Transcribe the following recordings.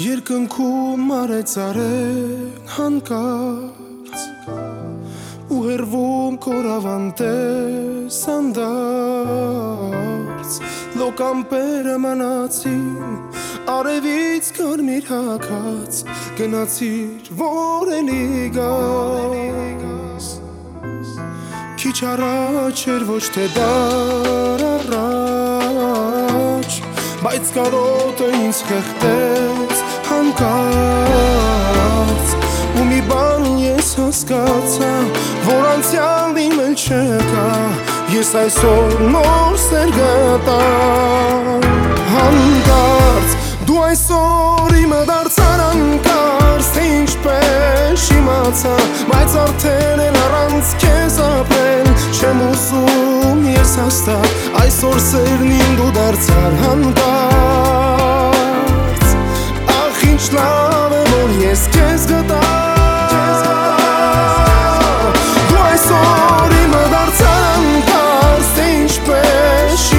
Երկնքում արեց արեն հանկարծ ու հերվում կորավանտես անդարձ լոկամպերը մնացին արևից կարմիր հակած գնացիր որ էլի գաս քիչ առաջ էր ոչ թե դար առաջ բայց կարոտը ինձ խեղտեց հանկարծ ու մի բան ես հասկացա որ անցյալն իմ էլ չկա ես այսօր նոր սեր գտա հանկարծ դու այսօր իմը դարձար անկարծ թե ինչպես իմացա բայց արդեն ես հաստատ այսօր սերն իմ դու դարձար հանկարծ ախ ինչ լավ է որ ես քեզ գտա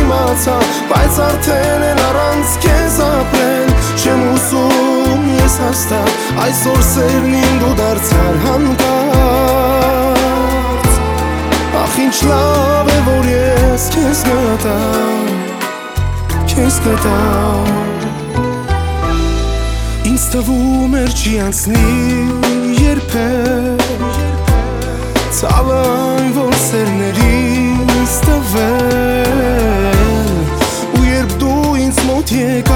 մնացա Բայց արդեն են առանց կեզ ապրել Չեմ ուսում ես հաստատ Այսօր սերն իմ դու դարձար հանկարծ Ախ ինչ լավ է որ ես կեզ գտա Կեզ գտա Ինձ թվում էր չի անցնի երբեք Ցավը որ սերներից տվել մոտ եկար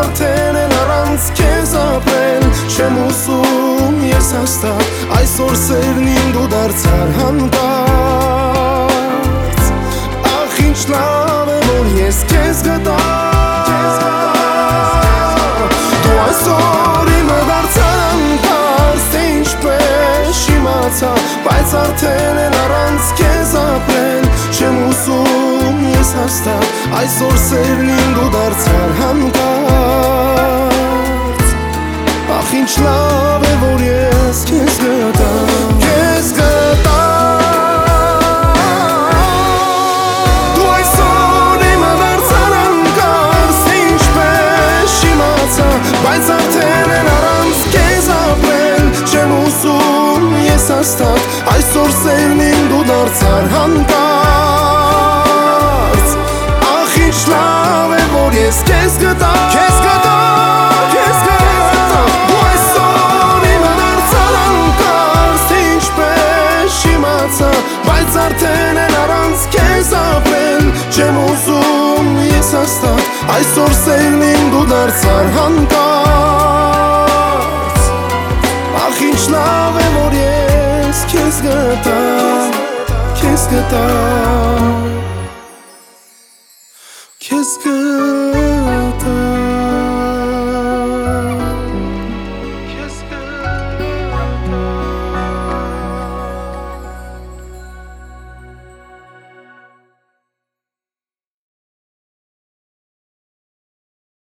արդեն են առանց կեզ ապրել Չեմ ուսում ես հաստատ Այսօր սերն իմ դու դարձար հանկարծ Ախ ինչ լավ է որ ես կեզ գտա այսօր իմը դարձան պարս թե ինչպես իմացա բայց արդեն են առանց կեզ ապրել չեմ ուսում ես հաստատ այսօր սերն իմ դու դարձար հանկարծ ախ ինչ լավ է որ ես կեզ գտա կեզ գտա Բայց արդեն են առանց կեզ ապրել Չեմ ուսում ես աստատ Այսօր սերնին դու դարձար հանկարծ լավ է որ ես կեզ գտա Կեզ գտա Կեզ գտա այսօր իմը դարձար հանկարծ Թե ինչպես շիմացա Բայց արդեն են առանց կեզ ապրել Չեմ ուզում ես աստատ Այսօր սերնին դու դարձար հանկարծ Ախ ինչ լավ է որ ես քեզ գտա Քեզ գտա Քեզ գտա